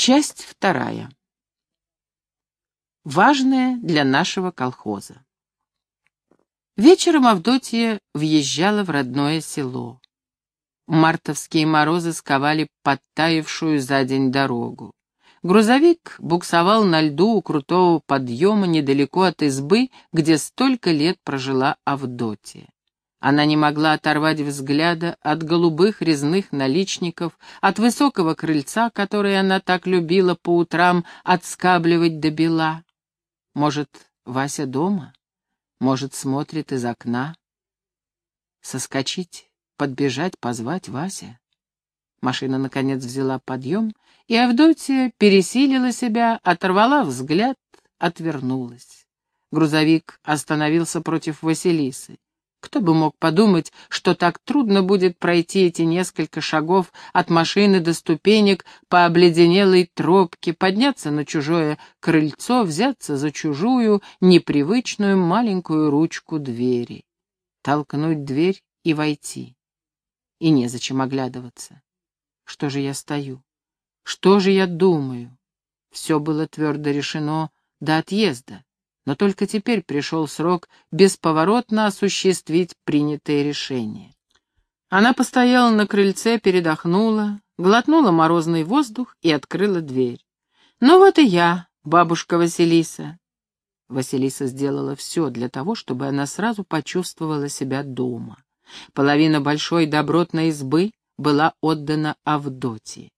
Часть вторая. Важное для нашего колхоза. Вечером Авдотья въезжала в родное село. Мартовские морозы сковали подтаявшую за день дорогу. Грузовик буксовал на льду у крутого подъема недалеко от избы, где столько лет прожила Авдотья. Она не могла оторвать взгляда от голубых резных наличников, от высокого крыльца, которое она так любила по утрам отскабливать до бела. Может, Вася дома? Может, смотрит из окна? Соскочить, подбежать, позвать Вася? Машина, наконец, взяла подъем, и Авдотья пересилила себя, оторвала взгляд, отвернулась. Грузовик остановился против Василисы. Кто бы мог подумать, что так трудно будет пройти эти несколько шагов от машины до ступенек по обледенелой тропке, подняться на чужое крыльцо, взяться за чужую, непривычную маленькую ручку двери, толкнуть дверь и войти. И незачем оглядываться. Что же я стою? Что же я думаю? Все было твердо решено до отъезда но только теперь пришел срок бесповоротно осуществить принятое решение. Она постояла на крыльце, передохнула, глотнула морозный воздух и открыла дверь. «Ну вот и я, бабушка Василиса». Василиса сделала все для того, чтобы она сразу почувствовала себя дома. Половина большой добротной избы была отдана Авдотье.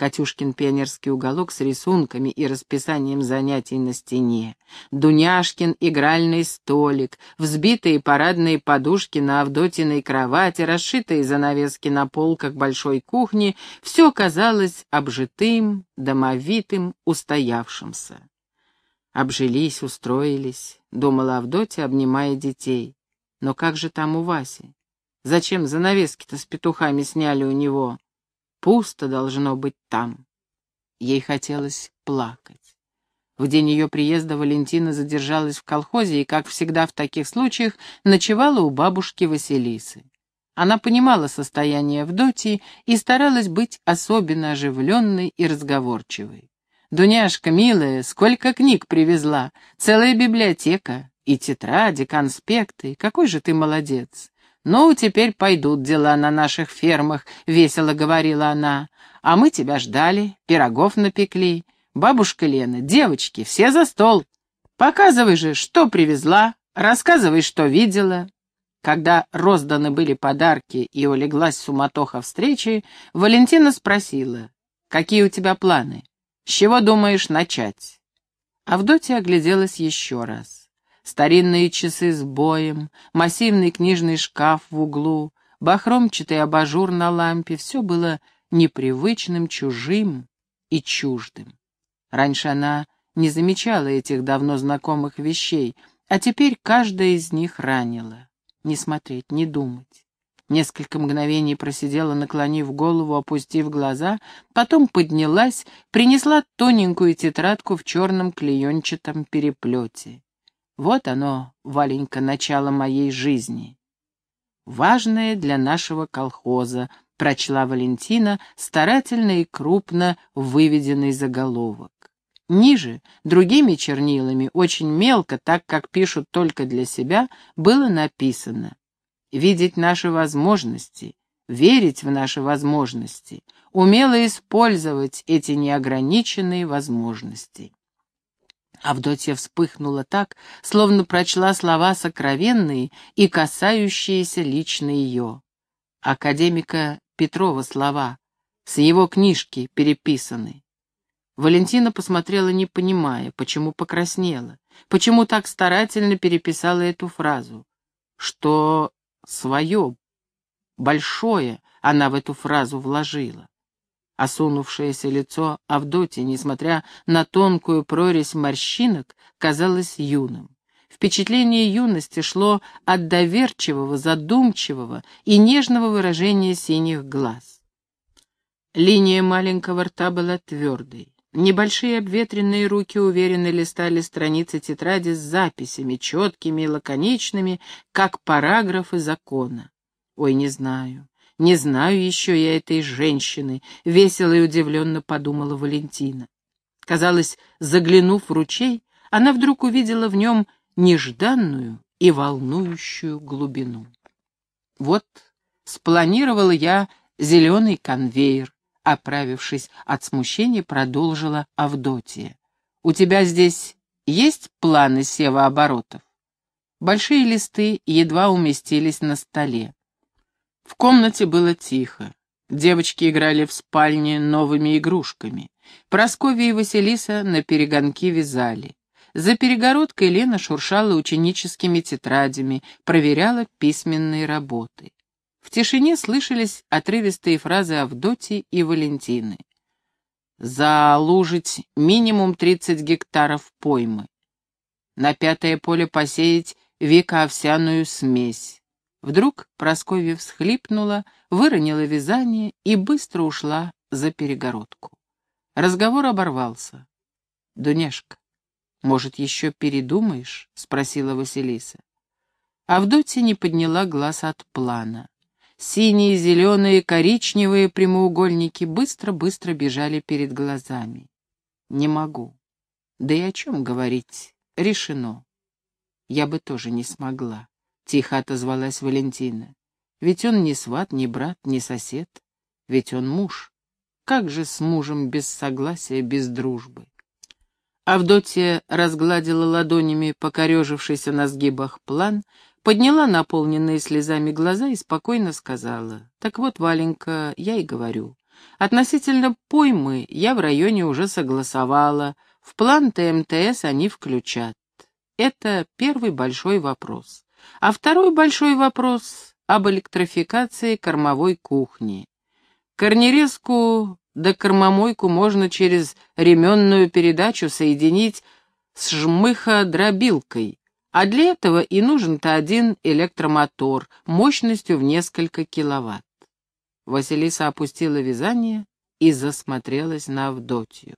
Катюшкин пионерский уголок с рисунками и расписанием занятий на стене, Дуняшкин игральный столик, взбитые парадные подушки на Авдотиной кровати, расшитые занавески на полках большой кухни — все казалось обжитым, домовитым, устоявшимся. «Обжились, устроились», — думала Авдотья, обнимая детей. «Но как же там у Васи? Зачем занавески-то с петухами сняли у него?» Пусто должно быть там. Ей хотелось плакать. В день ее приезда Валентина задержалась в колхозе и, как всегда в таких случаях, ночевала у бабушки Василисы. Она понимала состояние Авдотьи и старалась быть особенно оживленной и разговорчивой. «Дуняшка, милая, сколько книг привезла! Целая библиотека! И тетради, конспекты! Какой же ты молодец! «Ну, теперь пойдут дела на наших фермах», — весело говорила она. «А мы тебя ждали, пирогов напекли. Бабушка Лена, девочки, все за стол. Показывай же, что привезла, рассказывай, что видела». Когда розданы были подарки и улеглась суматоха встречи, Валентина спросила, «Какие у тебя планы? С чего думаешь начать?» Авдотья огляделась еще раз старинные часы с боем, массивный книжный шкаф в углу, бахромчатый абажур на лампе — все было непривычным, чужим и чуждым. Раньше она не замечала этих давно знакомых вещей, а теперь каждая из них ранила. Не смотреть, не думать. Несколько мгновений просидела, наклонив голову, опустив глаза, потом поднялась, принесла тоненькую тетрадку в черном клеенчатом переплете. Вот оно, Валенька, начало моей жизни. Важное для нашего колхоза, прочла Валентина, старательно и крупно выведенный заголовок. Ниже, другими чернилами, очень мелко, так как пишут только для себя, было написано «Видеть наши возможности, верить в наши возможности, умело использовать эти неограниченные возможности». Авдотья вспыхнула так, словно прочла слова сокровенные и касающиеся лично ее. Академика Петрова слова, с его книжки переписаны. Валентина посмотрела, не понимая, почему покраснела, почему так старательно переписала эту фразу, что свое, большое она в эту фразу вложила. Осунувшееся лицо Авдотьи, несмотря на тонкую прорезь морщинок, казалось юным. Впечатление юности шло от доверчивого, задумчивого и нежного выражения синих глаз. Линия маленького рта была твердой. Небольшие обветренные руки уверенно листали страницы тетради с записями, четкими и лаконичными, как параграфы закона. Ой, не знаю. Не знаю еще я этой женщины, — весело и удивленно подумала Валентина. Казалось, заглянув в ручей, она вдруг увидела в нем нежданную и волнующую глубину. Вот спланировала я зеленый конвейер, оправившись от смущения, продолжила Авдотья. «У тебя здесь есть планы севооборотов?» Большие листы едва уместились на столе. В комнате было тихо. Девочки играли в спальне новыми игрушками. Прасковья и Василиса на перегонки вязали. За перегородкой Лена шуршала ученическими тетрадями, проверяла письменные работы. В тишине слышались отрывистые фразы Авдотьи и Валентины. «Залужить минимум 30 гектаров поймы. На пятое поле посеять веко-овсяную смесь». Вдруг Прасковья всхлипнула, выронила вязание и быстро ушла за перегородку. Разговор оборвался. «Дуняшка, может, еще передумаешь?» — спросила Василиса. Авдотья не подняла глаз от плана. Синие, зеленые, коричневые прямоугольники быстро-быстро бежали перед глазами. «Не могу. Да и о чем говорить? Решено. Я бы тоже не смогла», — тихо отозвалась Валентина. «Ведь он не сват, не брат, не сосед. Ведь он муж. Как же с мужем без согласия, без дружбы?» Авдотья разгладила ладонями покорежившийся на сгибах план, подняла наполненные слезами глаза и спокойно сказала. «Так вот, Валенька, я и говорю. Относительно поймы я в районе уже согласовала. В план ТМТС они включат. Это первый большой вопрос. А второй большой вопрос об электрификации кормовой кухни. Корнерезку да кормомойку можно через ременную передачу соединить с жмыха-дробилкой, а для этого и нужен-то один электромотор мощностью в несколько киловатт. Василиса опустила вязание и засмотрелась на Авдотью.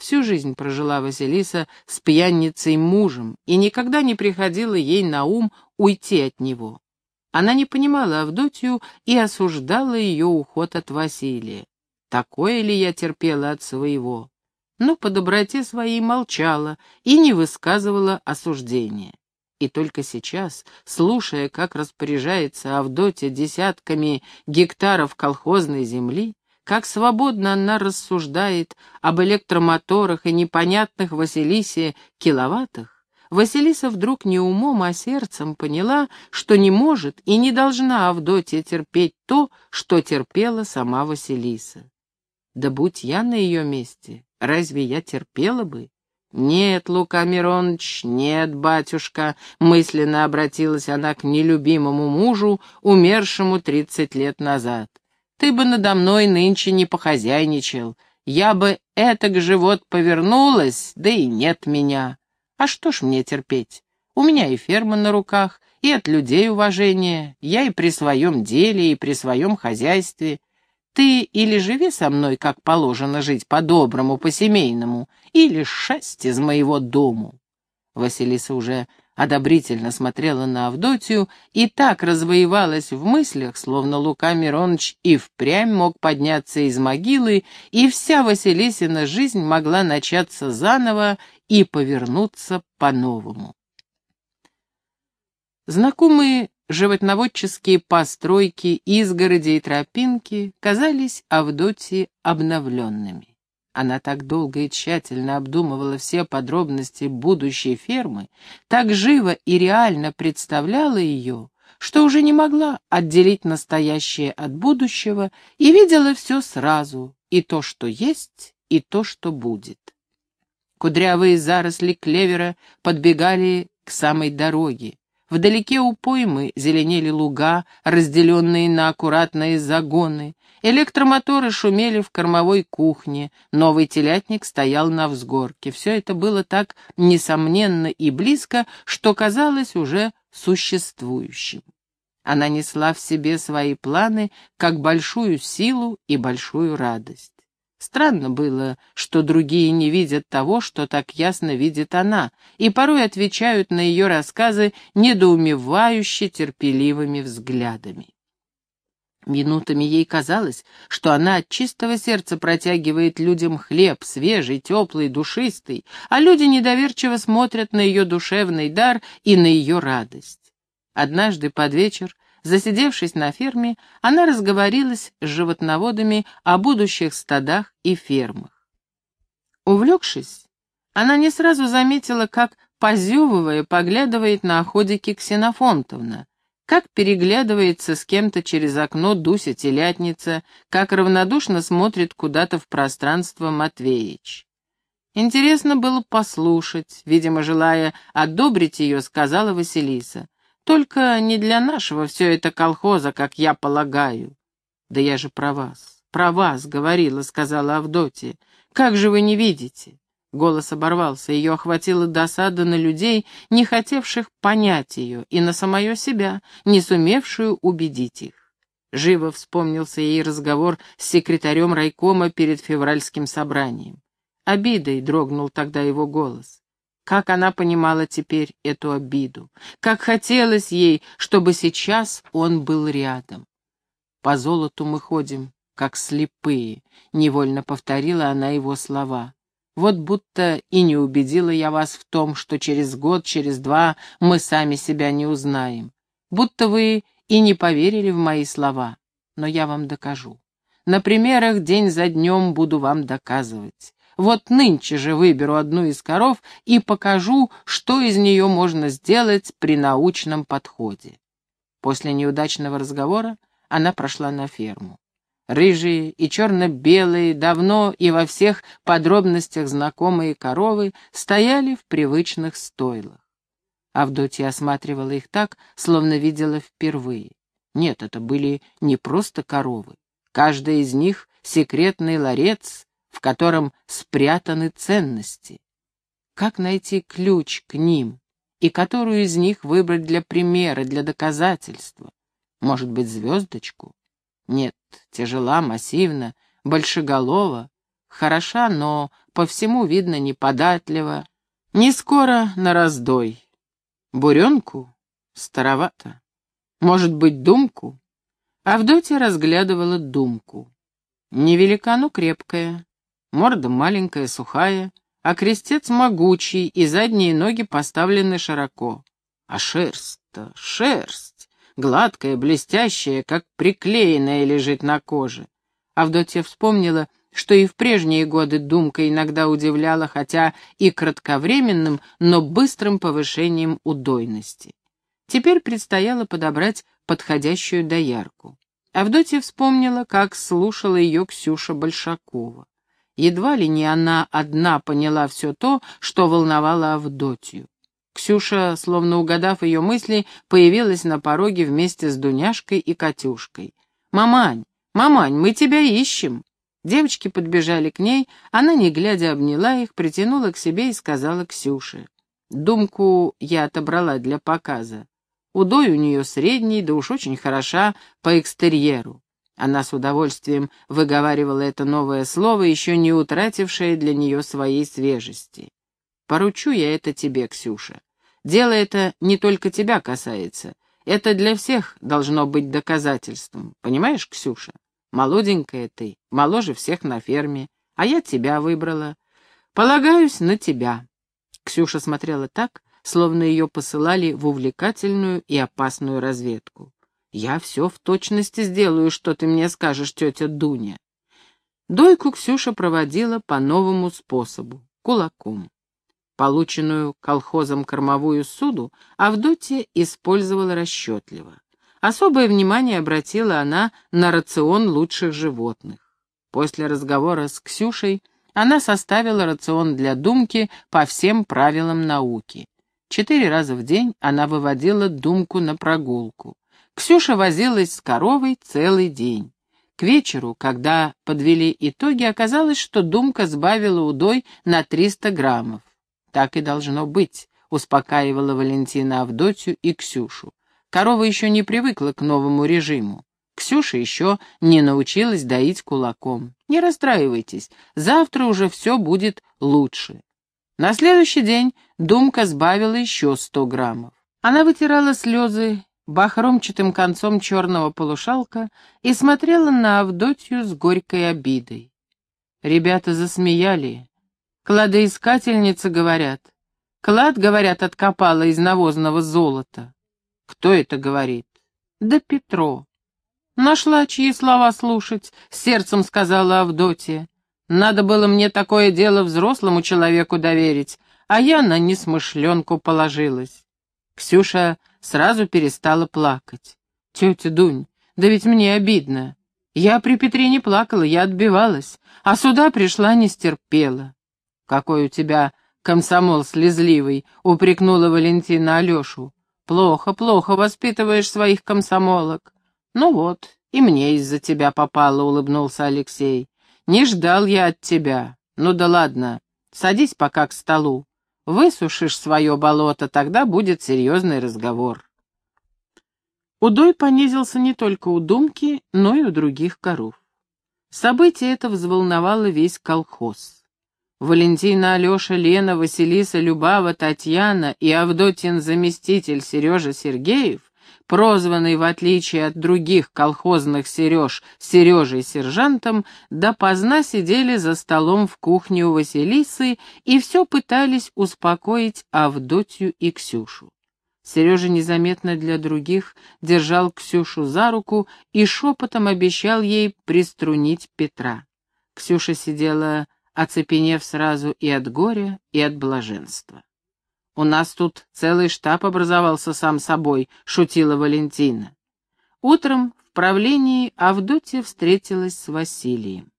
Всю жизнь прожила Василиса с пьяницей мужем, и никогда не приходило ей на ум уйти от него. Она не понимала Авдотью и осуждала ее уход от Василия. Такое ли я терпела от своего? Но по доброте своей молчала и не высказывала осуждения. И только сейчас, слушая, как распоряжается Авдотья десятками гектаров колхозной земли, как свободно она рассуждает об электромоторах и непонятных Василисе киловаттах, Василиса вдруг не умом, а сердцем поняла, что не может и не должна Авдотья терпеть то, что терпела сама Василиса. Да будь я на ее месте, разве я терпела бы? «Нет, Лука Миронович, нет, батюшка», — мысленно обратилась она к нелюбимому мужу, умершему тридцать лет назад. «Ты бы надо мной нынче не похозяйничал. Я бы этак живот повернулась, да и нет меня. А что ж мне терпеть? У меня и ферма на руках, и от людей уважение. Я и при своем деле, и при своем хозяйстве. Ты или живи со мной, как положено жить, по-доброму, по-семейному, или шесть из моего дому. Василиса уже одобрительно смотрела на Авдотью и так развоевалась в мыслях, словно Лука Миронович и впрямь мог подняться из могилы, и вся Василисина жизнь могла начаться заново и повернуться по-новому. Знакомые животноводческие постройки, изгороди и тропинки казались Авдотье обновленными. Она так долго и тщательно обдумывала все подробности будущей фермы, так живо и реально представляла ее, что уже не могла отделить настоящее от будущего и видела все сразу, и то, что есть, и то, что будет. Кудрявые заросли клевера подбегали к самой дороге, Вдалеке у поймы зеленели луга, разделенные на аккуратные загоны. Электромоторы шумели в кормовой кухне, новый телятник стоял на взгорке. Все это было так несомненно и близко, что казалось уже существующим. Она несла в себе свои планы как большую силу и большую радость. Странно было, что другие не видят того, что так ясно видит она, и порой отвечают на ее рассказы недоумевающе терпеливыми взглядами. Минутами ей казалось, что она от чистого сердца протягивает людям хлеб, свежий, теплый, душистый, а люди недоверчиво смотрят на ее душевный дар и на ее радость. Однажды под вечер, засидевшись на ферме, она разговорилась с животноводами о будущих стадах и фермах. Увлекшись, она не сразу заметила, как, позевывая, поглядывает на охотники Ксенофонтовна, как переглядывается с кем-то через окно Дуся-телятница, как равнодушно смотрит куда-то в пространство Матвеич. Интересно было послушать, видимо, желая одобрить ее, сказала Василиса. Только не для нашего все это колхоза, как я полагаю. Да я же про вас, про вас говорила, сказала Авдотья. Как же вы не видите? Голос оборвался, ее охватила досада на людей, не хотевших понять ее, и на самое себя, не сумевшую убедить их. Живо вспомнился ей разговор с секретарем райкома перед февральским собранием. Обидой дрогнул тогда его голос. Как она понимала теперь эту обиду, как хотелось ей, чтобы сейчас он был рядом. «По золоту мы ходим, как слепые», — невольно повторила она его слова. Вот будто и не убедила я вас в том, что через год, через два мы сами себя не узнаем. Будто вы и не поверили в мои слова. Но я вам докажу. На примерах день за днем буду вам доказывать. Вот нынче же выберу одну из коров и покажу, что из нее можно сделать при научном подходе. После неудачного разговора она прошла на ферму. Рыжие и черно-белые, давно и во всех подробностях знакомые коровы стояли в привычных стойлах. Авдотья осматривала их так, словно видела впервые. Нет, это были не просто коровы. Каждая из них — секретный ларец, в котором спрятаны ценности. Как найти ключ к ним, и которую из них выбрать для примера, для доказательства? Может быть, звездочку? Нет, тяжела, массивна, большеголова, хороша, но по всему видно неподатлива, не скоро на раздой. Буренку? Старовато. Может быть, думку? Авдотья разглядывала думку. Невелика, но крепкая, морда маленькая, сухая, а крестец могучий, и задние ноги поставлены широко. А шерсть-то, шерсть! гладкая, блестящая, как приклеенная лежит на коже. Авдотья вспомнила, что и в прежние годы думка иногда удивляла, хотя и кратковременным, но быстрым повышением удойности. Теперь предстояло подобрать подходящую доярку. Авдотья вспомнила, как слушала ее Ксюша Большакова. Едва ли не она одна поняла все то, что волновало Авдотью. Ксюша, словно угадав ее мысли, появилась на пороге вместе с Дуняшкой и Катюшкой. «Мамань, мамань, мы тебя ищем!» Девочки подбежали к ней, она, не глядя, обняла их, притянула к себе и сказала Ксюше. «Думку я отобрала для показа. Удой у нее средний, да уж очень хороша по экстерьеру». Она с удовольствием выговаривала это новое слово, еще не утратившее для нее своей свежести. Поручу я это тебе, Ксюша. Дело это не только тебя касается. Это для всех должно быть доказательством. Понимаешь, Ксюша? Молоденькая ты, моложе всех на ферме, а я тебя выбрала. Полагаюсь на тебя. Ксюша смотрела так, словно ее посылали в увлекательную и опасную разведку. «Я все в точности сделаю, что ты мне скажешь, тетя Дуня». Дойку Ксюша проводила по новому способу — кулаком. Полученную колхозом кормовую суду Авдотья использовала расчетливо. Особое внимание обратила она на рацион лучших животных. После разговора с Ксюшей она составила рацион для Думки по всем правилам науки. Четыре раза в день она выводила Думку на прогулку. Ксюша возилась с коровой целый день. К вечеру, когда подвели итоги, оказалось, что Думка сбавила удой на 300 граммов. Так и должно быть, успокаивала Валентина Авдотью и Ксюшу. Корова еще не привыкла к новому режиму. Ксюша еще не научилась доить кулаком. Не расстраивайтесь, завтра уже все будет лучше. На следующий день Думка сбавила еще сто граммов. Она вытирала слезы бахромчатым концом черного полушалка и смотрела на Авдотью с горькой обидой. Ребята засмеяли. Кладоискательница, говорят. Клад, говорят, откопала из навозного золота. Кто это говорит? Да Петро. Нашла, чьи слова слушать, сердцем сказала Авдотья. Надо было мне такое дело взрослому человеку доверить, а я на несмышленку положилась. Ксюша сразу перестала плакать. «Тетя Дунь, да ведь мне обидно. Я при Петре не плакала, я отбивалась, а сюда пришла не стерпела. Какой у тебя комсомол слезливый, упрекнула Валентина Алешу. Плохо, плохо воспитываешь своих комсомолок. Ну вот, и мне из-за тебя попало, улыбнулся Алексей. Не ждал я от тебя. Ну да ладно, садись пока к столу. Высушишь свое болото, тогда будет серьезный разговор. Удой понизился не только у Думки, но и у других коров. Событие это взволновало весь колхоз. Валентина, Алеша, Лена, Василиса, Любава, Татьяна и Авдотин заместитель Сережа Сергеев, прозванный, в отличие от других колхозных Сереж, Сережей-сержантом, допоздна сидели за столом в кухне у Василисы и все пытались успокоить Авдотью и Ксюшу. Сережа незаметно для других держал Ксюшу за руку и шепотом обещал ей приструнить Петра. Ксюша сидела, оцепенев сразу и от горя, и от блаженства. «У нас тут целый штаб образовался сам собой», — шутила Валентина. Утром в правлении Авдотья встретилась с Василием.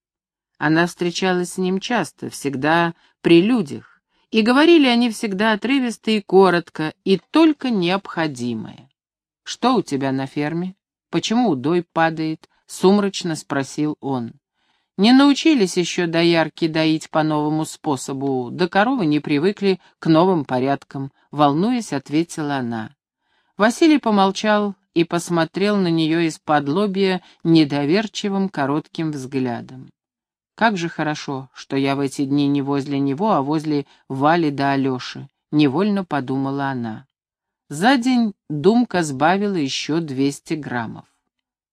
Она встречалась с ним часто, всегда при людях, и говорили они всегда отрывисто и коротко, и только необходимое. «Что у тебя на ферме? Почему удой падает?» — сумрачно спросил он. Не научились еще доярки доить по новому способу, да коровы не привыкли к новым порядкам, волнуясь, ответила она. Василий помолчал и посмотрел на нее из-под лобья недоверчивым коротким взглядом. Как же хорошо, что я в эти дни не возле него, а возле Вали да Алеши, — невольно подумала она. За день Думка сбавила еще двести граммов.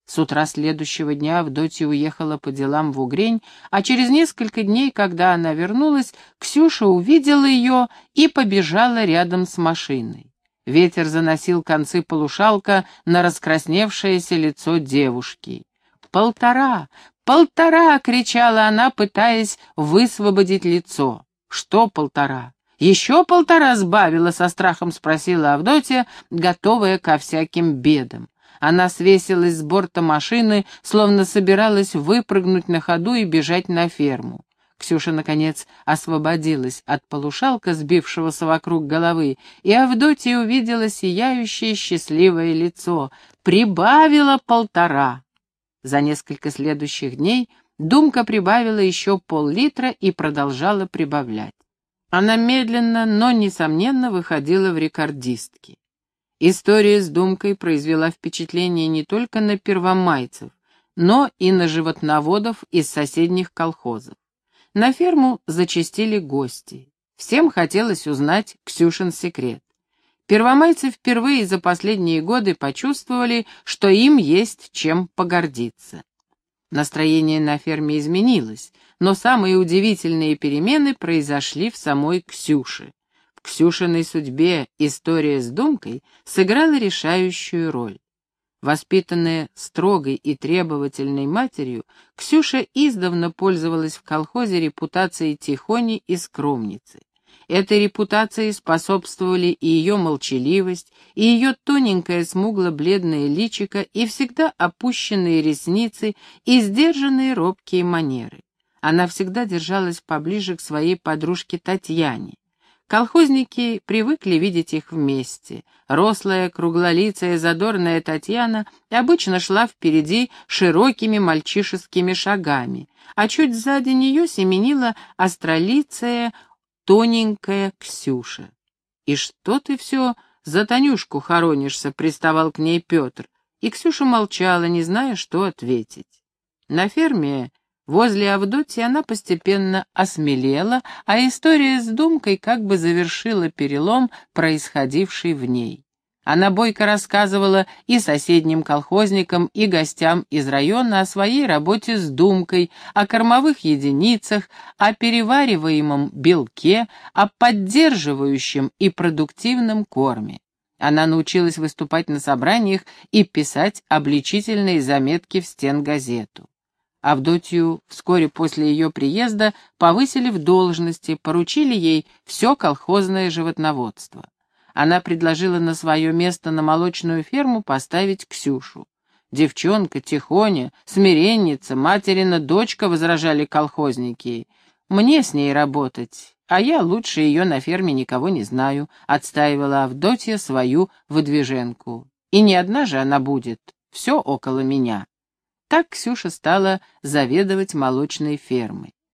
С утра следующего дня Авдотья уехала по делам в Угрень, а через несколько дней, когда она вернулась, Ксюша увидела ее и побежала рядом с машиной. Ветер заносил концы полушалка на раскрасневшееся лицо девушки. «Полтора! «Полтора!» — кричала она, пытаясь высвободить лицо. «Что полтора?» «Еще полтора сбавила?» — со страхом спросила Авдотья, готовая ко всяким бедам. Она свесилась с борта машины, словно собиралась выпрыгнуть на ходу и бежать на ферму. Ксюша, наконец, освободилась от полушалка, сбившегося вокруг головы, и Авдотья увидела сияющее счастливое лицо. «Прибавила полтора!» За несколько следующих дней Думка прибавила еще пол-литра и продолжала прибавлять. Она медленно, но, несомненно, выходила в рекордистки. История с Думкой произвела впечатление не только на первомайцев, но и на животноводов из соседних колхозов. На ферму зачастили гости. Всем хотелось узнать Ксюшин секрет. Первомайцы впервые за последние годы почувствовали, что им есть чем погордиться. Настроение на ферме изменилось, но самые удивительные перемены произошли в самой Ксюше. В Ксюшиной судьбе история с Думкой сыграла решающую роль. Воспитанная строгой и требовательной матерью, Ксюша издавна пользовалась в колхозе репутацией тихони и скромницы. Этой репутации способствовали и ее молчаливость, и ее тоненькое смугло-бледное личико, и всегда опущенные ресницы, и сдержанные робкие манеры. Она всегда держалась поближе к своей подружке Татьяне. Колхозники привыкли видеть их вместе. Рослая, круглолицая, задорная Татьяна обычно шла впереди широкими мальчишескими шагами, а чуть сзади нее семенила остролицая, тоненькая Ксюша. «И что ты все за Танюшку хоронишься?» — приставал к ней Петр. И Ксюша молчала, не зная, что ответить. На ферме возле Авдотьи она постепенно осмелела, а история с Думкой как бы завершила перелом, происходивший в ней. Она бойко рассказывала и соседним колхозникам, и гостям из района о своей работе с думкой, о кормовых единицах, о перевариваемом белке, о поддерживающем и продуктивном корме. Она научилась выступать на собраниях и писать обличительные заметки в стенгазету. Авдотью вскоре после ее приезда повысили в должности, поручили ей все колхозное животноводство она предложила на свое место на молочную ферму поставить Ксюшу. Девчонка, тихоня, смиренница, материна дочка, возражали колхозники. Мне с ней работать, а я лучше ее на ферме никого не знаю, отстаивала Авдотья свою выдвиженку. И не одна же она будет, все около меня. Так Ксюша стала заведовать молочной фермой.